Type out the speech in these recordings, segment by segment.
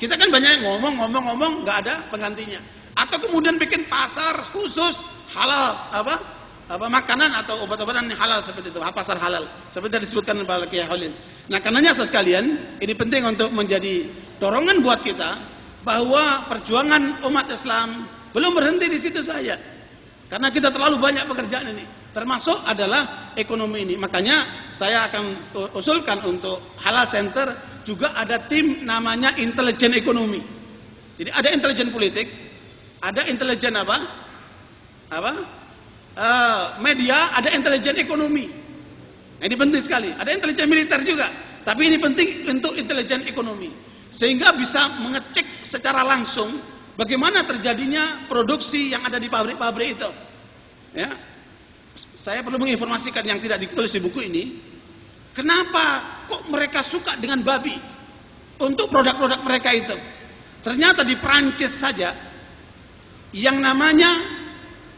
Kita kan banyak ngomong-ngomong-ngomong nggak ada penggantinya. Atau kemudian bikin pasar khusus halal apa? apa makanan atau obat-obatan yang halal seperti itu, pasar halal. Seperti yang disebutkan oleh Kiai Holil. Nah, karenanya sekalian, ini penting untuk menjadi dorongan buat kita bahwa perjuangan umat Islam belum berhenti di situ saja. Karena kita terlalu banyak pekerjaan ini. Termasuk adalah ekonomi ini. Makanya saya akan usulkan untuk Halal Center juga ada tim namanya intelijen ekonomi. Jadi ada intelijen politik, ada intelijen apa? Apa? Uh, media, ada intelijen ekonomi. Nah, ini penting sekali. Ada intelijen militer juga, tapi ini penting untuk intelijen ekonomi. Sehingga bisa mengecek secara langsung bagaimana terjadinya produksi yang ada di pabrik-pabrik itu. Ya. Saya perlu menginformasikan yang tidak ditulis di buku ini, kenapa kok mereka suka dengan babi untuk produk-produk mereka itu. Ternyata di Prancis saja yang namanya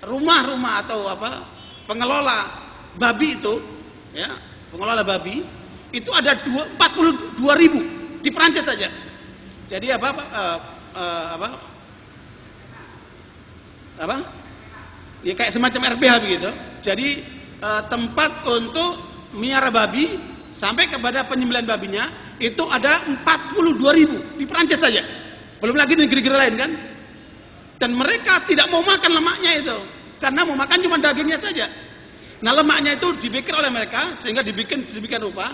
rumah-rumah atau apa pengelola babi itu, ya, pengelola babi itu ada 42 ribu di Prancis saja. Jadi apa, apa uh, uh, apa apa ya kayak semacam RPH begitu. Jadi e, tempat untuk miara babi sampai kepada penyembelihan babinya itu ada 42 ribu di Prancis saja. Belum lagi di negeri-negeri lain kan. Dan mereka tidak mau makan lemaknya itu karena mau makan cuma dagingnya saja. Nah lemaknya itu dibikin oleh mereka sehingga dibikin demikian rupa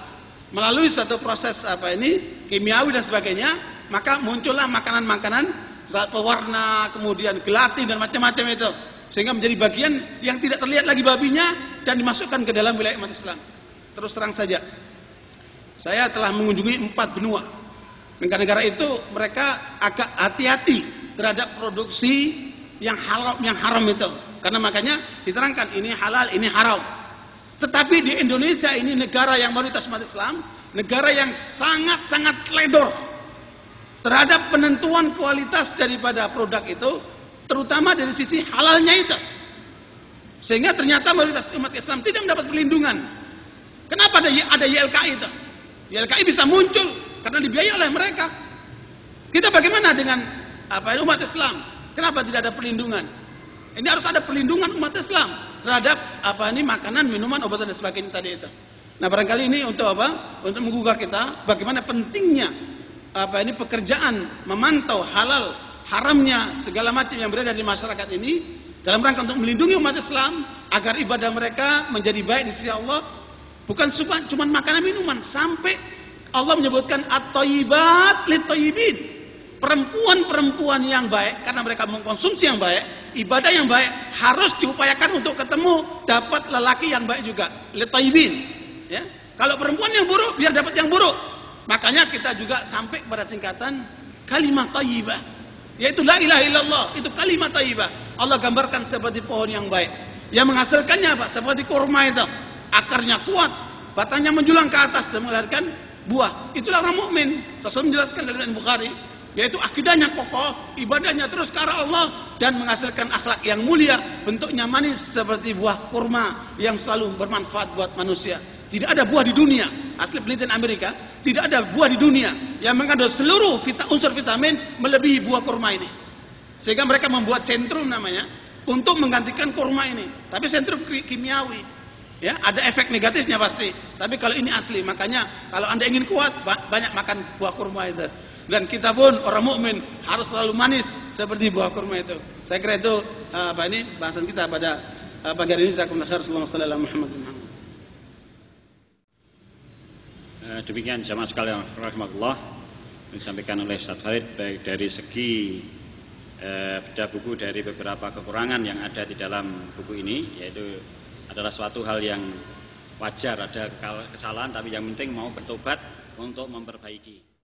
melalui satu proses apa ini kimiawi dan sebagainya maka muncullah makanan-makanan zat pewarna kemudian gelatin dan macam-macam itu sehingga menjadi bagian yang tidak terlihat lagi babinya dan dimasukkan ke dalam wilayah umat Islam. Terus terang saja, saya telah mengunjungi empat benua. Negara-negara itu mereka agak hati-hati terhadap produksi yang halal yang haram itu. Karena makanya diterangkan ini halal, ini haram. Tetapi di Indonesia ini negara yang mayoritas umat Islam, negara yang sangat-sangat teledor terhadap penentuan kualitas daripada produk itu terutama dari sisi halalnya itu. Sehingga ternyata mayoritas umat Islam tidak mendapat perlindungan. Kenapa ada ada YLKI itu? YLKI bisa muncul karena dibiayai oleh mereka. Kita bagaimana dengan apa umat Islam? Kenapa tidak ada perlindungan? Ini harus ada perlindungan umat Islam terhadap apa ini makanan, minuman, obat dan sebagainya tadi itu. Nah barangkali ini untuk apa? Untuk menggugah kita bagaimana pentingnya apa ini pekerjaan memantau halal haramnya segala macam yang berada di masyarakat ini dalam rangka untuk melindungi umat Islam agar ibadah mereka menjadi baik di sisi Allah. Bukan cuma makanan minuman. Sampai Allah menyebutkan at-thayyibat lit-thayyibin perempuan-perempuan yang baik karena mereka mengkonsumsi yang baik ibadah yang baik harus diupayakan untuk ketemu dapat lelaki yang baik juga. Lit-thayyibin ya. Kalau perempuan yang buruk biar dapat yang buruk. Makanya kita juga sampai pada tingkatan kalimat thayyibah yaitu la ilaha illallah. Itu kalimat thayyibah Allah gambarkan seperti pohon yang baik. Yang menghasilkannya apa? Seperti kurma itu. Akarnya kuat. Batangnya menjulang ke atas dan melahirkan buah. Itulah orang mukmin. Rasul menjelaskan dalam Bukhari yaitu akidahnya kokoh ibadahnya terus ke arah Allah dan menghasilkan akhlak yang mulia bentuknya manis seperti buah kurma yang selalu bermanfaat buat manusia. Tidak ada buah di dunia, asli penelitian Amerika, tidak ada buah di dunia yang mengandung seluruh vita, unsur vitamin melebihi buah kurma ini. Sehingga mereka membuat sentrum namanya untuk menggantikan kurma ini. Tapi sentrum kimiawi. Ya, ada efek negatifnya pasti. Tapi kalau ini asli, makanya kalau Anda ingin kuat, banyak makan buah kurma itu. Dan kita pun orang mukmin harus selalu manis seperti buah kurma itu. Saya kira itu eh, apa ini bahasan kita pada uh, pagi hari ini. Saya akan Muhammad. Eh, demikian jamaah sekalian rahmatullah disampaikan oleh Ustaz Farid baik dari segi eh, beda buku dari beberapa kekurangan yang ada di dalam buku ini yaitu adalah suatu hal yang wajar ada kesalahan tapi yang penting mau bertobat untuk memperbaiki